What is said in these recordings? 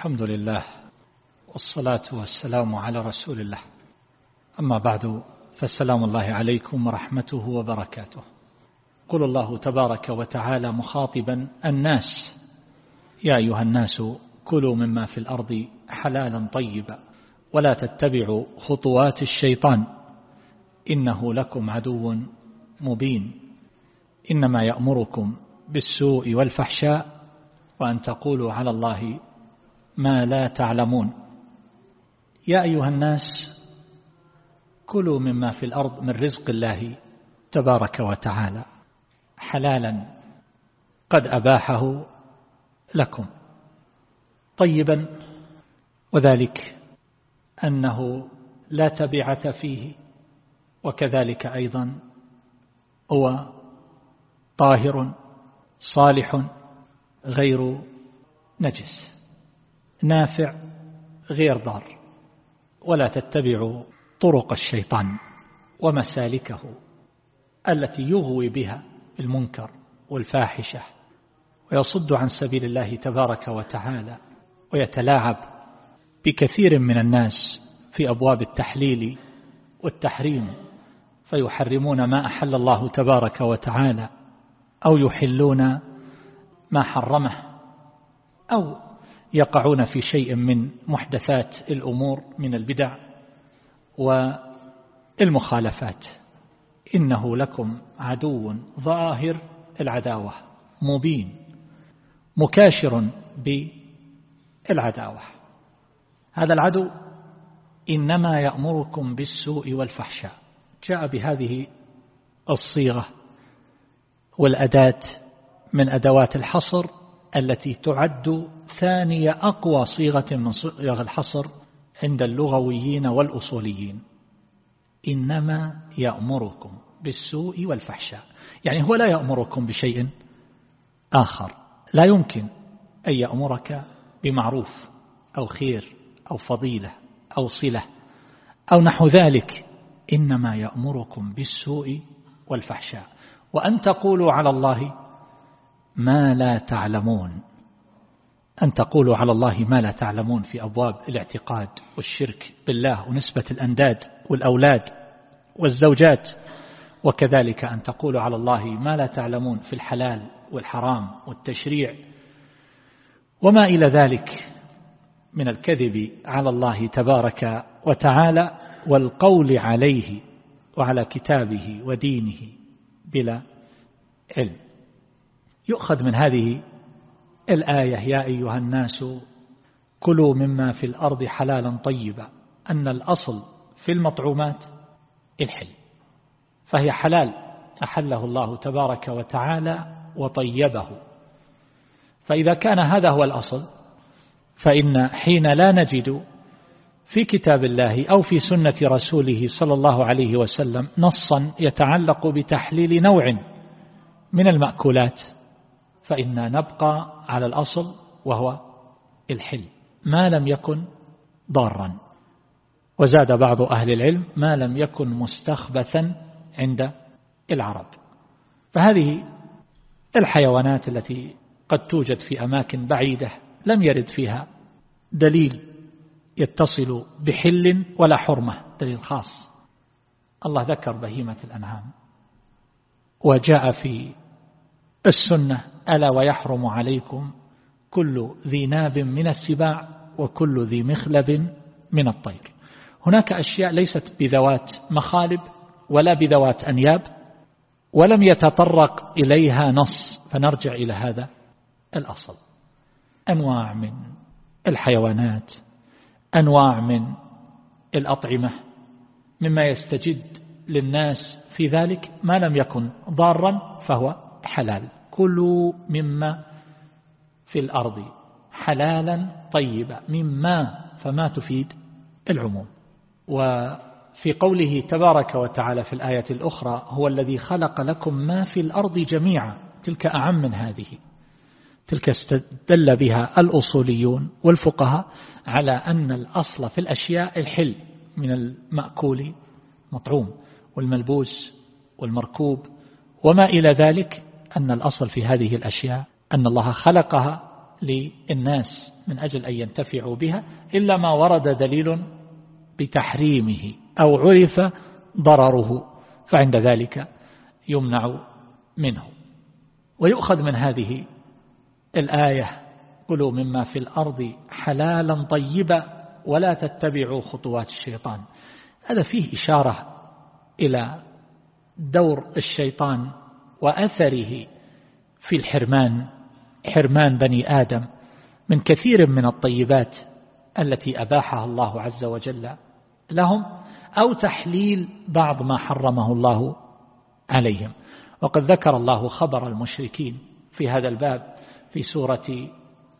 الحمد لله والصلاة والسلام على رسول الله. أما بعد فالسلام الله عليكم ورحمته وبركاته. قل الله تبارك وتعالى مخاطبا الناس. يا أيها الناس كلوا مما في الأرض حلالا طيبا ولا تتبعوا خطوات الشيطان. إنه لكم عدو مبين. إنما يأمركم بالسوء والفحشاء وأن تقولوا على الله ما لا تعلمون. يا أيها الناس كلوا مما في الأرض من رزق الله تبارك وتعالى. حلالا قد أباحه لكم. طيبا وذلك أنه لا تبعة فيه وكذلك أيضا هو طاهر صالح غير نجس. نافع غير ضار ولا تتبعوا طرق الشيطان ومسالكه التي يغوي بها المنكر والفاحشة ويصد عن سبيل الله تبارك وتعالى ويتلاعب بكثير من الناس في أبواب التحليل والتحريم فيحرمون ما أحل الله تبارك وتعالى أو يحلون ما حرمه أو يقعون في شيء من محدثات الأمور من البدع والمخالفات. إنه لكم عدو ظاهر العداوة مبين مكاشر بالعداوة. هذا العدو إنما يأمركم بالسوء والفحشاء. جاء بهذه الصيغة والأداة من أدوات الحصر التي تعد ثانية أقوى صيغة من صيغ الحصر عند اللغويين والأصوليين. إنما يأمركم بالسوء والفحشاء. يعني هو لا يأمركم بشيء آخر. لا يمكن أن يأمرك بمعروف أو خير أو فضيلة أو صلة أو نحو ذلك. إنما يأمركم بالسوء والفحشاء. وأن تقولوا على الله ما لا تعلمون. أن تقولوا على الله ما لا تعلمون في أبواب الاعتقاد والشرك بالله ونسبة الأنداد والأولاد والزوجات وكذلك أن تقولوا على الله ما لا تعلمون في الحلال والحرام والتشريع وما إلى ذلك من الكذب على الله تبارك وتعالى والقول عليه وعلى كتابه ودينه بلا علم. يؤخذ من هذه الآية يا أيها الناس كلوا مما في الأرض حلالا طيبا أن الأصل في المطعومات الحل فهي حلال أحله الله تبارك وتعالى وطيبه. فإذا كان هذا هو الأصل فإن حين لا نجد في كتاب الله أو في سنة رسوله صلى الله عليه وسلم نصا يتعلق بتحليل نوع من المأكولات. فإنا نبقى على الأصل وهو الحل. ما لم يكن ضارا. وزاد بعض أهل العلم ما لم يكن مستخبثا عند العرب. فهذه الحيوانات التي قد توجد في أماكن بعيدة لم يرد فيها دليل يتصل بحل ولا حرمة دليل خاص. الله ذكر بهيمة الأنعام. وجاء في السنة ألا ويحرم عليكم كل ذي ناب من السباع وكل ذي مخلب من الطير. هناك أشياء ليست بذوات مخالب ولا بذوات أنياب ولم يتطرق إليها نص فنرجع إلى هذا الأصل. أنواع من الحيوانات أنواع من الأطعمة مما يستجد للناس في ذلك ما لم يكن ضارا فهو حلال. كلوا مما في الأرض حلالا طيبا مما فما تفيد العموم. وفي قوله تبارك وتعالى في الآية الأخرى هو الذي خلق لكم ما في الأرض جميعا تلك أعم من هذه. تلك استدل بها الأصوليون والفقهاء على أن الأصل في الأشياء الحل من المأكول مطعوم والملبوس والمركوب وما إلى ذلك أن الأصل في هذه الأشياء أن الله خلقها للناس من أجل أن ينتفعوا بها إلا ما ورد دليل بتحريمه أو عرف ضرره فعند ذلك يمنع منه. ويؤخذ من هذه الآية كلوا مما في الأرض حلالا طيبا ولا تتبعوا خطوات الشيطان. هذا فيه إشارة إلى دور الشيطان وأثره في الحرمان حرمان بني آدم من كثير من الطيبات التي أباحها الله عز وجل لهم أو تحليل بعض ما حرمه الله عليهم. وقد ذكر الله خبر المشركين في هذا الباب في سورة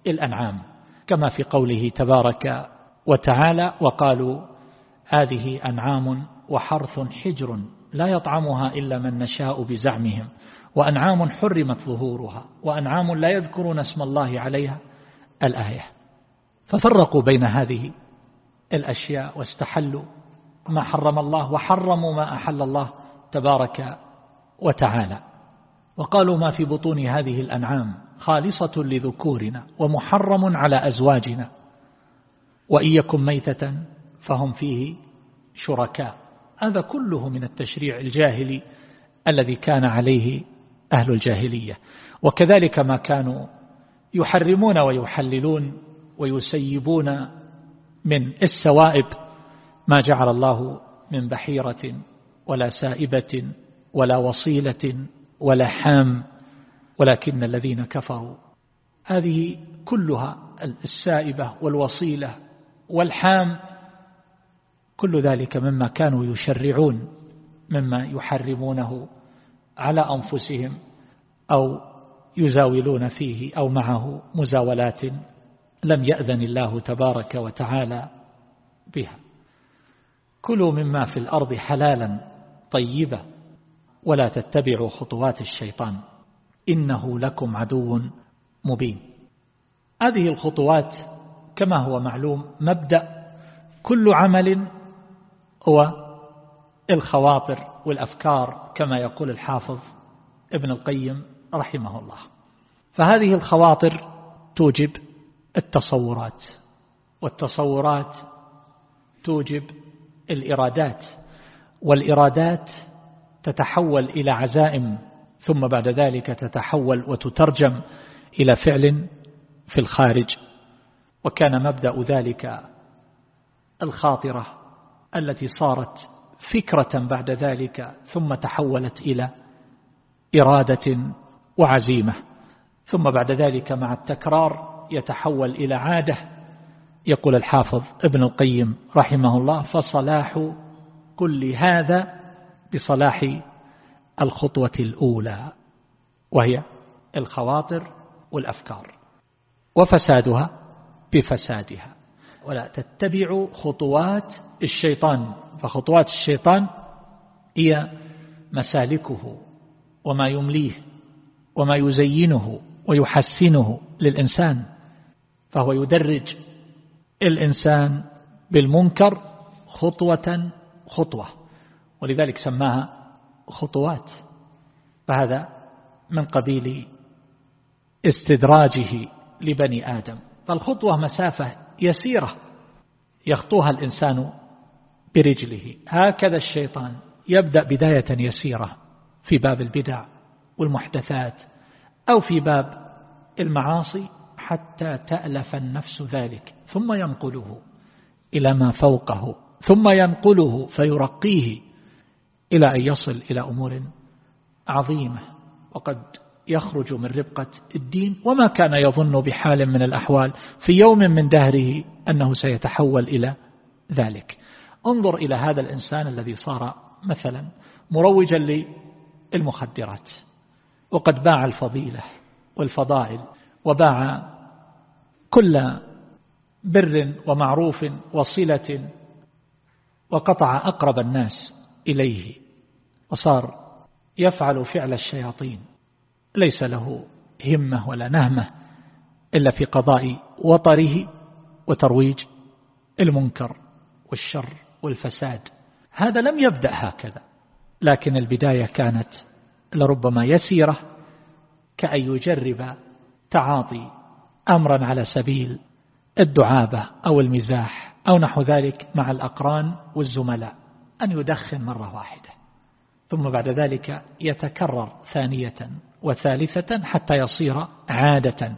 الأنعام كما في قوله تبارك وتعالى وقالوا هذه أنعام وحرث حجر لا يطعمها إلا من نشاء بزعمهم. وأنعام حرمت ظهورها وأنعام لا يذكرون اسم الله عليها. الآية ففرقوا بين هذه الأشياء واستحلوا ما حرم الله وحرموا ما أحل الله تبارك وتعالى. وقالوا ما في بطون هذه الأنعام خالصة لذكورنا ومحرم على أزواجنا. وإن يكن ميتة فهم فيه شركاء. هذا كله من التشريع الجاهلي الذي كان عليه أهل الجاهلية. وكذلك ما كانوا يحرمون ويحللون ويسيبون من السوائب ما جعل الله من بحيرة ولا سائبة ولا وصيلة ولا حام ولكن الذين كفروا. هذه كلها السائبة والوصيلة والحام كل ذلك مما كانوا يشرعون مما يحرمونه على أنفسهم أو يزاولون فيه أو معه مزاولات لم يأذن الله تبارك وتعالى بها. كلوا مما في الأرض حلالا طيبا ولا تتبعوا خطوات الشيطان إنه لكم عدو مبين. هذه الخطوات كما هو معلوم مبدأ كل عمل هو الخواطر والأفكار كما يقول الحافظ ابن القيم رحمه الله. فهذه الخواطر توجب التصورات والتصورات توجب الإرادات والإرادات تتحول إلى عزائم ثم بعد ذلك تتحول وتترجم إلى فعل في الخارج. وكان مبدأ ذلك الخاطرة التي صارت فكرة بعد ذلك ثم تحولت إلى إرادة وعزيمة. ثم بعد ذلك مع التكرار يتحول إلى عادة. يقول الحافظ ابن القيم رحمه الله فصلاح كل هذا بصلاح الخطوة الأولى وهي الخواطر والأفكار وفسادها بفسادها. ولا تتبعوا خطوات الشيطان فخطوات الشيطان هي مسالكه وما يمليه وما يزينه ويحسنه للإنسان فهو يدرج الإنسان بالمنكر خطوة خطوة ولذلك سماها خطوات فهذا من قبيل استدراجه لبني آدم. فالخطوة مسافة يسيرة يخطوها الإنسان برجله. هكذا الشيطان يبدأ بداية يسيرة في باب البدع والمحدثات أو في باب المعاصي حتى تألف النفس ذلك. ثم ينقله إلى ما فوقه. ثم ينقله فيرقيه إلى أن يصل إلى أمور عظيمة. وقد يخرج من ربقة الدين وما كان يظن بحال من الأحوال في يوم من دهره أنه سيتحول إلى ذلك. انظر إلى هذا الإنسان الذي صار مثلا مروجا للمخدرات وقد باع الفضيلة والفضائل وباع كل بر ومعروف وصلة وقطع أقرب الناس إليه وصار يفعل فعل الشياطين. ليس له همة ولا نهمة إلا في قضاء وطره وترويج المنكر والشر والفساد. هذا لم يبدأ هكذا لكن البداية كانت لربما يسيرة كأن يجرب تعاطي أمرا على سبيل الدعابة أو المزاح أو نحو ذلك مع الأقران والزملاء أن يدخن مرة واحدة ثم بعد ذلك يتكرر ثانية وثالثة حتى يصير عادة.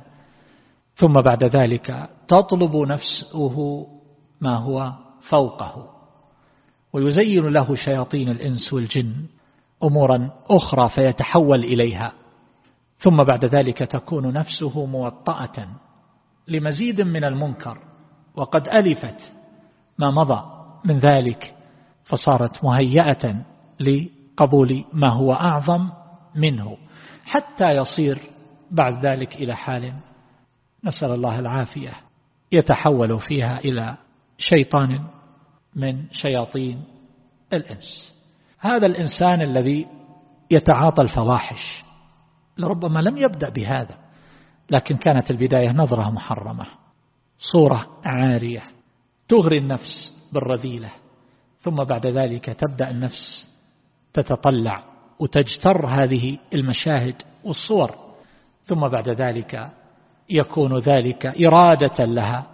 ثم بعد ذلك تطلب نفسه ما هو فوقه. ويزين له شياطين الإنس والجن أمورا أخرى فيتحول إليها. ثم بعد ذلك تكون نفسه موطأة لمزيد من المنكر. وقد ألفت ما مضى من ذلك فصارت مهيئة لقبول ما هو أعظم منه. حتى يصير بعد ذلك إلى حال نسأل الله العافية يتحول فيها إلى شيطان من شياطين الإنس. هذا الإنسان الذي يتعاطى الفواحش لربما لم يبدأ بهذا لكن كانت البداية نظرة محرمة صورة عارية تغري النفس بالرذيلة ثم بعد ذلك تبدأ النفس تتطلع وتجتر هذه المشاهد والصور ثم بعد ذلك يكون ذلك إرادة لها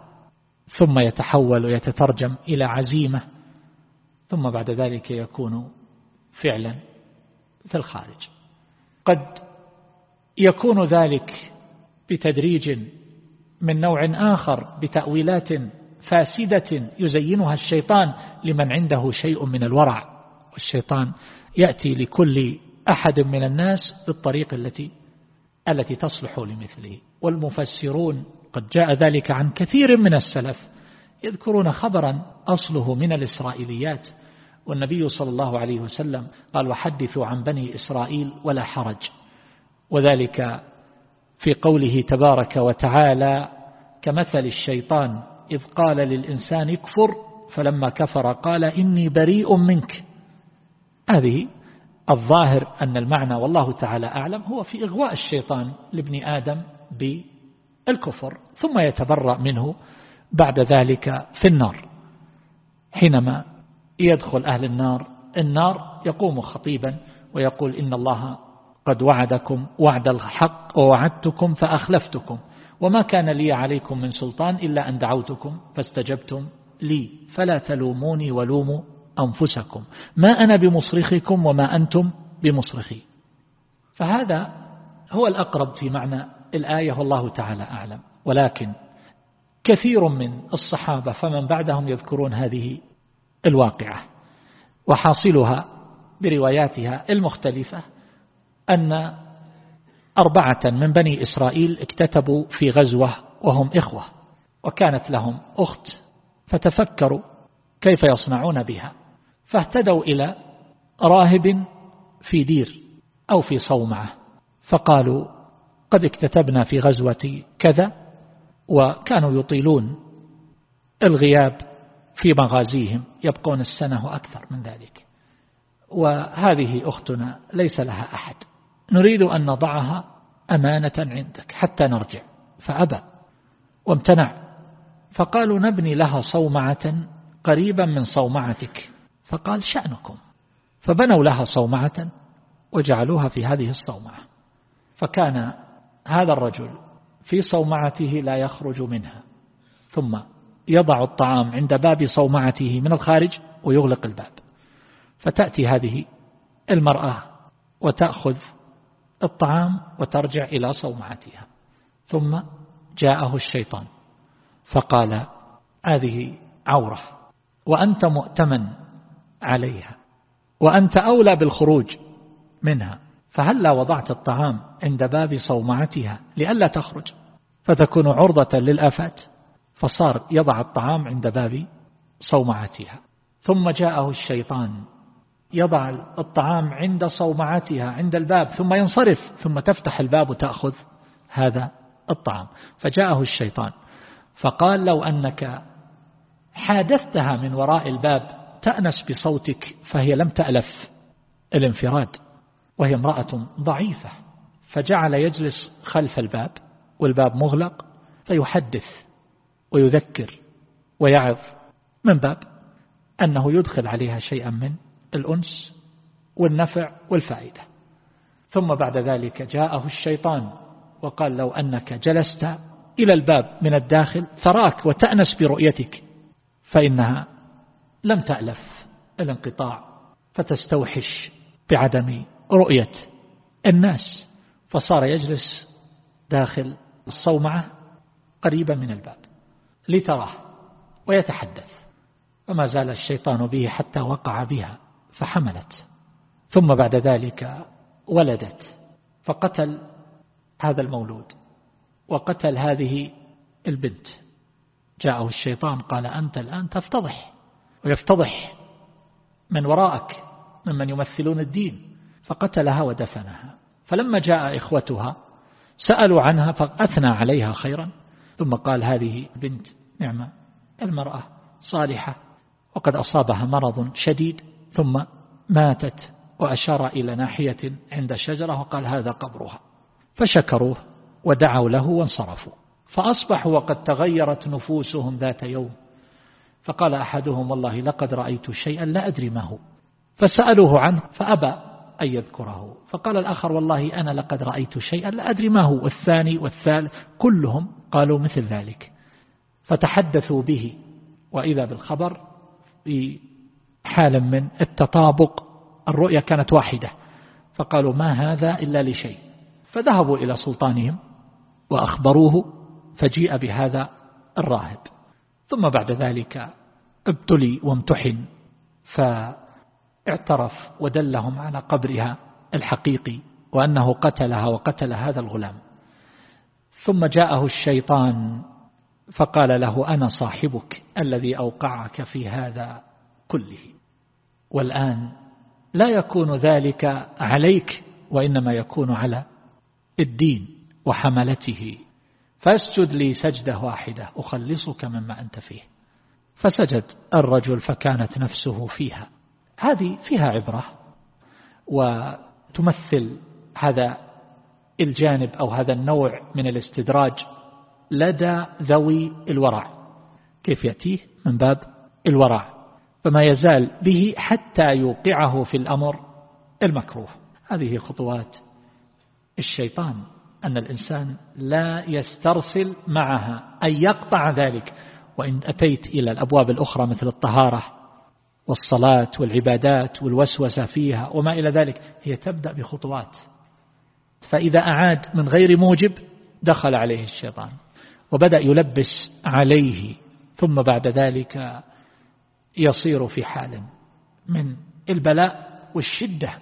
ثم يتحول ويتترجم إلى عزيمة ثم بعد ذلك يكون فعلا في الخارج. قد يكون ذلك بتدريج من نوع آخر بتأويلات فاسدة يزينها الشيطان لمن عنده شيء من الورع والشيطان يأتي لكل أحد من الناس بالطريق التي التي تصلح لمثله. والمفسرون قد جاء ذلك عن كثير من السلف يذكرون خبرا أصله من الإسرائيليات. والنبي صلى الله عليه وسلم قال وحدثوا عن بني إسرائيل ولا حرج. وذلك في قوله تبارك وتعالى كمثل الشيطان إذ قال للإنسان اكفر فلما كفر قال إني بريء منك. هذه الظاهر أن المعنى والله تعالى أعلم هو في إغواء الشيطان لابن آدم بالكفر ثم يتبرأ منه بعد ذلك في النار. حينما يدخل أهل النار النار يقوم خطيبا ويقول إن الله قد وعدكم وعد الحق ووعدتكم فأخلفتكم وما كان لي عليكم من سلطان إلا أن دعوتكم فاستجبتم لي فلا تلوموني ولوموا أنفسكم. ما أنا بمصرخكم وما أنتم بمصرخي. فهذا هو الأقرب في معنى الآية والله تعالى أعلم. ولكن كثير من الصحابة فمن بعدهم يذكرون هذه الواقعة وحاصلها برواياتها المختلفة أن أربعة من بني إسرائيل اكتتبوا في غزوة وهم إخوة وكانت لهم أخت فتفكروا كيف يصنعون بها. فاهتدوا إلى راهب في دير أو في صومعة. فقالوا قد اكتتبنا في غزوة كذا وكانوا يطيلون الغياب في مغازيهم يبقون السنة وأكثر من ذلك. وهذه أختنا ليس لها أحد. نريد أن نضعها أمانة عندك حتى نرجع. فأبى وامتنع. فقالوا نبني لها صومعة قريبا من صومعتك. فقال شأنكم. فبنوا لها صومعة وجعلوها في هذه الصومعة. فكان هذا الرجل في صومعته لا يخرج منها. ثم يضع الطعام عند باب صومعته من الخارج ويغلق الباب. فتأتي هذه المرأة وتأخذ الطعام وترجع إلى صومعتها. ثم جاءه الشيطان. فقال هذه عورة وأنت مؤتمن عليها. وأنت أولى بالخروج منها. فهلا وضعت الطعام عند باب صومعتها لئلا تخرج؟ فتكون عرضة للآفات. فصار يضع الطعام عند باب صومعتها. ثم جاءه الشيطان. يضع الطعام عند صومعتها عند الباب ثم ينصرف ثم تفتح الباب وتأخذ هذا الطعام. فجاءه الشيطان. فقال لو أنك حادثتها من وراء الباب تأنس بصوتك فهي لم تألف الانفراد وهي امرأة ضعيفة فجعل يجلس خلف الباب والباب مغلق فيحدث ويذكر ويعظ من باب أنه يدخل عليها شيئا من الأنس والنفع والفائدة. ثم بعد ذلك جاءه الشيطان وقال لو أنك جلست إلى الباب من الداخل تراك وتأنس برؤيتك فإنها لم تألف الانقطاع فتستوحش بعدم رؤية الناس. فصار يجلس داخل الصومعة قريبا من الباب لتراه ويتحدث. فما زال الشيطان به حتى وقع بها فحملت. ثم بعد ذلك ولدت فقتل هذا المولود وقتل هذه البنت. جاءه الشيطان قال أنت الآن تفتضح ويفتضح من وراءك ممن يمثلون الدين فقتلها ودفنها. فلما جاء إخوتها سألوا عنها فأثنى عليها خيرا. ثم قال هذه بنت نعمة المرأة صالحة وقد أصابها مرض شديد ثم ماتت وأشار إلى ناحية عند شجرة وقال هذا قبرها. فشكروه ودعوا له وانصرفوا. فأصبحوا وقد تغيرت نفوسهم ذات يوم. فقال أحدهم والله لقد رأيت شيئا لا أدري ما هو. فسألوه عنه فأبى أن يذكره. فقال الآخر والله أنا لقد رأيت شيئا لا أدري ما هو. والثاني والثالث كلهم قالوا مثل ذلك. فتحدثوا به وإذا بالخبر في حال من التطابق الرؤية كانت واحدة. فقالوا ما هذا إلا لشيء. فذهبوا إلى سلطانهم وأخبروه فجيء بهذا الراهب. ثم بعد ذلك ابتلي وامتحن. فاعترف ودلهم على قبرها الحقيقي وأنه قتلها وقتل هذا الغلام. ثم جاءه الشيطان فقال له أنا صاحبك الذي أوقعك في هذا كله. والآن لا يكون ذلك عليك وإنما يكون على الدين وحملته. فاسجد لي سجدة واحدة أخلصك مما أنت فيه. فسجد الرجل فكانت نفسه فيها. هذه فيها عبرة وتمثل هذا الجانب أو هذا النوع من الاستدراج لدى ذوي الورع. كيف يأتيه؟ من باب الورع. فما يزال به حتى يوقعه في الأمر المكروه. هذه خطوات الشيطان أن الإنسان لا يسترسل معها أن يقطع ذلك. وإن أتيت إلى الأبواب الأخرى مثل الطهارة والصلاة والعبادات والوسوسة فيها وما إلى ذلك هي تبدأ بخطوات. فإذا أعاد من غير موجب دخل عليه الشيطان وبدأ يلبس عليه ثم بعد ذلك يصير في حال من البلاء والشدة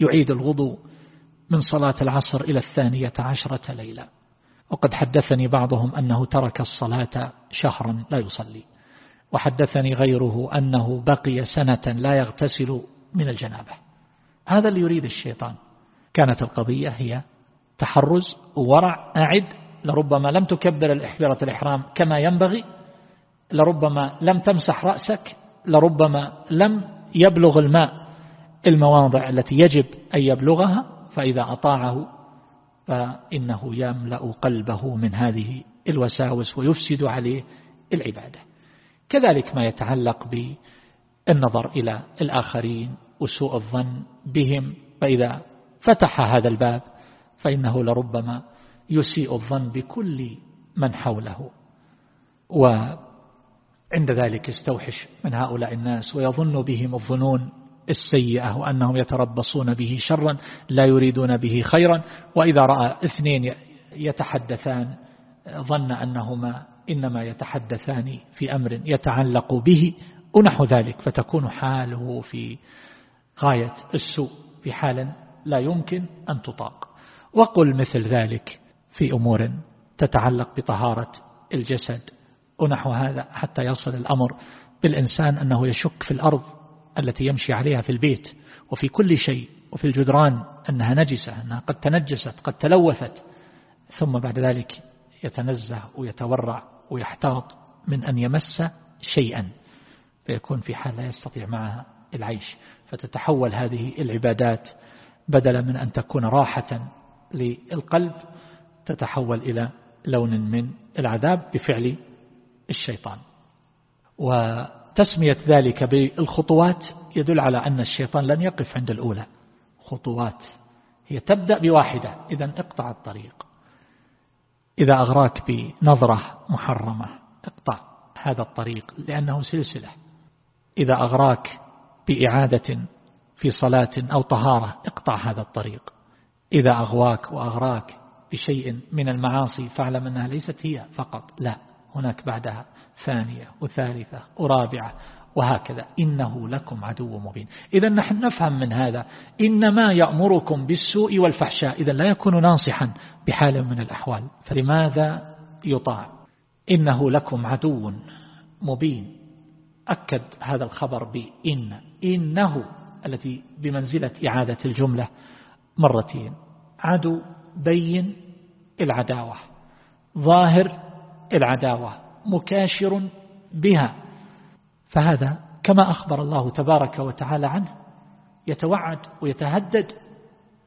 يعيد الغضو من صلاة العصر إلى الثانية عشرة ليلة. وقد حدثني بعضهم أنه ترك الصلاة شهرا لا يصلي وحدثني غيره أنه بقي سنة لا يغتسل من الجنابة. هذا اللي يريد الشيطان. كانت القضية هي تحرز وورع أعد لربما لم تكبر الإحبرة الإحرام كما ينبغي لربما لم تمسح رأسك لربما لم يبلغ الماء المواضع التي يجب أن يبلغها فإذا أطاعه فإنه يملأ قلبه من هذه الوساوس ويفسد عليه العبادة. كذلك ما يتعلق بالنظر إلى الآخرين وسوء الظن بهم فإذا فتح هذا الباب فإنه لربما يسيء الظن بكل من حوله. وعند ذلك يستوحش من هؤلاء الناس ويظن بهم الظنون السيئة وأنهم يتربصون به شرا لا يريدون به خيرا. وإذا رأى اثنين يتحدثان ظن أنهما إنما يتحدثان في أمر يتعلق به ونحو ذلك فتكون حاله في غاية السوء في حال لا يمكن أن تطاق. وقل مثل ذلك في أمور تتعلق بطهارة الجسد ونحو هذا حتى يصل الأمر بالإنسان أنه يشك في الأرض التي يمشي عليها في البيت وفي كل شيء وفي الجدران أنها نجسة أنها قد تنجست قد تلوثت ثم بعد ذلك يتنزه ويتورع ويحتاط من أن يمس شيئا فيكون في حال لا يستطيع معها العيش. فتتحول هذه العبادات بدلا من أن تكون راحة للقلب تتحول إلى لون من العذاب بفعل الشيطان. وتسمية ذلك بالخطوات يدل على أن الشيطان لن يقف عند الأولى. خطوات. هي تبدأ بواحدة. إذا اقطع الطريق. إذا أغراك بنظرة محرمة اقطع هذا الطريق لأنه سلسلة. إذا أغراك بإعادة في صلاة أو طهارة اقطع هذا الطريق. إذا أغواك وأغراك بشيء من المعاصي فاعلم أنها ليست هي فقط. لا. هناك بعدها ثانية وثالثة ورابعة وهكذا. إنه لكم عدو مبين. إذا نحن نفهم من هذا إنما يأمركم بالسوء والفحشاء. إذا لا يكون ناصحا بحال من الأحوال. فلماذا يطاع؟ إنه لكم عدو مبين. أكد هذا الخبر بإن. إنه التي بمنزلة إعادة الجملة مرتين. عدو بين العداوة. ظاهر العداوة مكاشر بها. فهذا كما أخبر الله تبارك وتعالى عنه يتوعد ويتهدد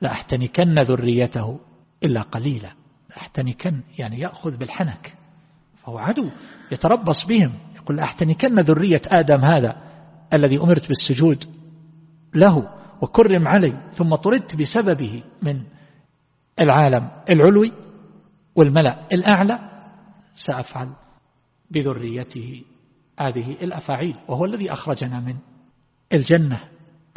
لأحتنكن ذريته إلا قليلا. لأحتنكن يعني يأخذ بالحنك. فهو عدو يتربص بهم. يقول لأحتنكن ذرية آدم هذا الذي أمرت بالسجود له وكرم علي ثم طردت بسببه من العالم العلوي والملأ الأعلى. سأفعل بذريته هذه الأفاعيل وهو الذي أخرجنا من الجنة.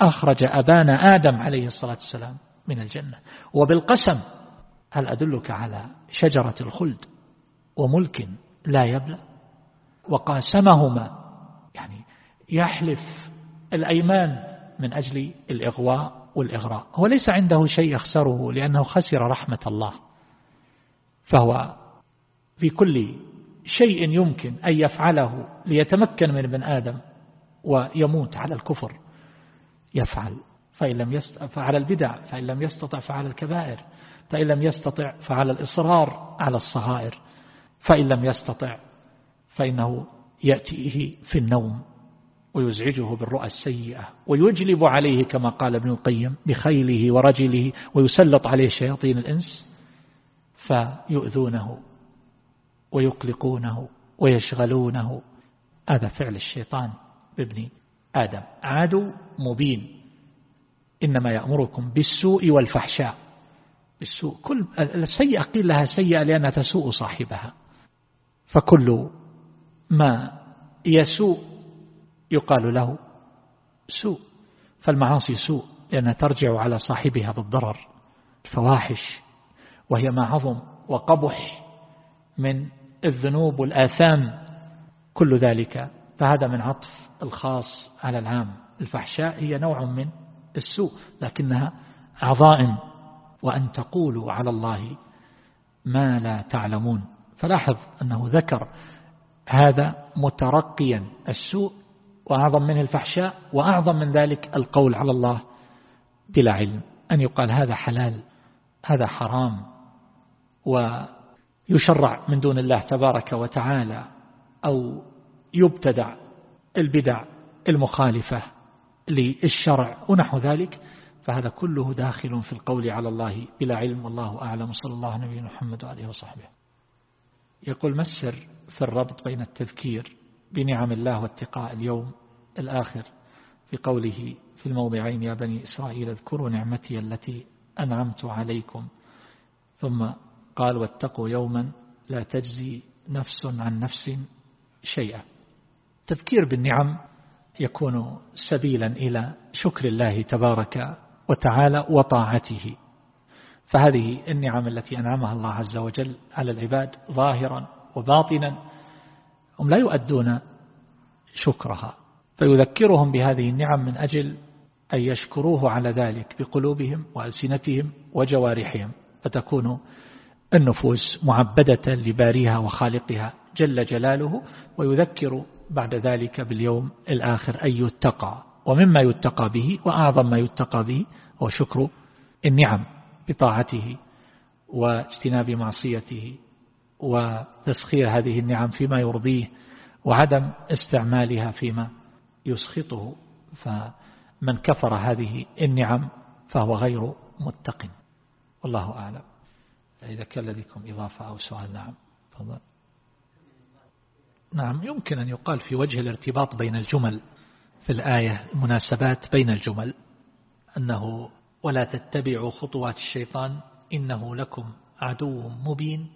أخرج أبانا آدم عليه الصلاة والسلام من الجنة. وبالقسم هل أدلك على شجرة الخلد وملك لا يبلى؟ وقاسمهما يعني يحلف الأيمان من أجل الإغواء والإغراء. هو ليس عنده شيء يخسره لأنه خسر رحمة الله فهو في كل شيء يمكن أن يفعله ليتمكن من ابن آدم ويموت على الكفر. يفعل. فإن لم يستطع فعلى البدع. فإن لم يستطع فعلى الكبائر. فإن لم يستطع فعلى الإصرار على الصغائر. فإن لم يستطع فإنه يأتيه في النوم ويزعجه بالرؤى السيئة ويجلب عليه كما قال ابن القيم بخيله ورجله ويسلط عليه شياطين الإنس فيؤذونه. ويقلقونه ويشغلونه. هذا فعل الشيطان بابن آدم. عدو مبين. إنما يأمركم بالسوء والفحشاء. بالسوء. كل السيئة قيل لها سيئة لأنها تسوء صاحبها. فكل ما يسوء يقال له سوء. فالمعاصي سوء لأنها ترجع على صاحبها بالضرر. الفواحش. وهي ما عظم وقبح. من الذنوب والآثام كل ذلك فهذا من عطف الخاص على العام. الفحشاء هي نوع من السوء لكنها عظائم. وأن تقولوا على الله ما لا تعلمون. فلاحظ أنه ذكر هذا مترقيا السوء وأعظم منه الفحشاء وأعظم من ذلك القول على الله بلا علم. أن يقال هذا حلال هذا حرام ويشرع من دون الله تبارك وتعالى أو يبتدع البدع المخالفة للشرع ونحو ذلك فهذا كله داخل في القول على الله بلا علم والله أعلم. صلى الله عليه نبينا محمد وعليه وصحبه. يقول ما السر في الربط بين التذكير بنعم الله واتقاء اليوم الآخر؟ في قوله في الموضعين يا بني إسرائيل اذكروا نعمتي التي أنعمت عليكم ثم قال واتقوا يوما لا تجزي نفس عن نفس شيئا. تذكير بالنعم يكون سبيلا إلى شكر الله تبارك وتعالى وطاعته. فهذه النعم التي أنعمها الله عز وجل على العباد ظاهرا وباطنا هم لا يؤدون شكرها. فيذكرهم بهذه النعم من أجل أن يشكروه على ذلك بقلوبهم وألسنتهم وجوارحهم فتكون النفوس معبدة لباريها وخالقها جل جلاله ويذكر بعد ذلك باليوم الآخر أن يتقى ومما يتقى به وأعظم ما يتقى به هو شكر النعم بطاعته واجتناب معصيته وتسخير هذه النعم فيما يرضيه وعدم استعمالها فيما يسخطه. فمن كفر هذه النعم فهو غير متق والله أعلم. إذا كان لديكم إضافة أو سؤال نعم فضل. نعم يمكن أن يقال في وجه الارتباط بين الجمل في الآية المناسبات بين الجمل أنه ولا تتبعوا خطوات الشيطان إنه لكم عدو مبين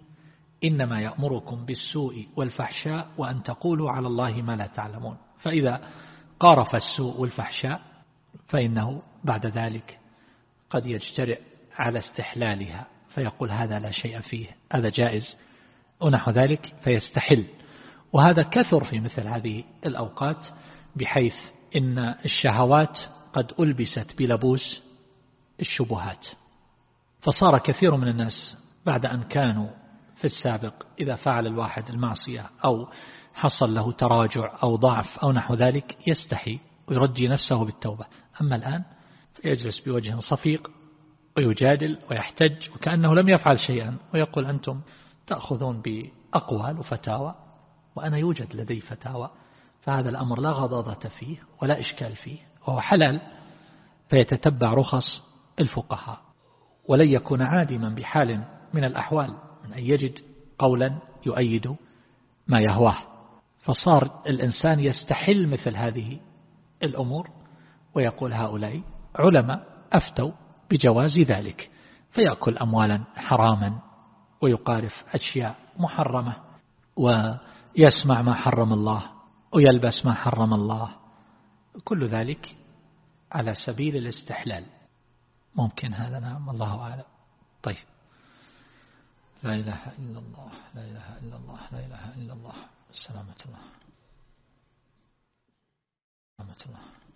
إنما يأمركم بالسوء والفحشاء وأن تقولوا على الله ما لا تعلمون فإذا قارف السوء والفحشاء فإنه بعد ذلك قد يجترئ على استحلالها فيقول هذا لا شيء فيه هذا جائز ونحو ذلك فيستحل. وهذا كثر في مثل هذه الأوقات بحيث إن الشهوات قد ألبست بلبوس الشبهات. فصار كثير من الناس بعد أن كانوا في السابق إذا فعل الواحد المعصية أو حصل له تراجع أو ضعف أو نحو ذلك يستحي ويرجي نفسه بالتوبة. أما الآن فيجلس بوجه صفيق ويجادل ويحتج وكأنه لم يفعل شيئا ويقول أنتم تأخذون بأقوال وفتاوى وأنا يوجد لدي فتاوى فهذا الأمر لا غضاضة فيه ولا إشكال فيه وهو حلال فيتتبع رخص الفقهاء. ولن يكون عادما بحال من الأحوال من أن يجد قولا يؤيد ما يهواه. فصار الإنسان يستحل مثل هذه الأمور ويقول هؤلاء علماء أفتوا بجواز ذلك فيأكل أموالا حراما ويقارف أشياء محرمة ويسمع ما حرم الله ويلبس ما حرم الله. كل ذلك على سبيل الاستحلال. ممكن هذا؟ نعم الله أعلم. طيب. لا إله إلا الله لا إله إلا الله لا إله إلا الله. سلامة الله. السلامة الله.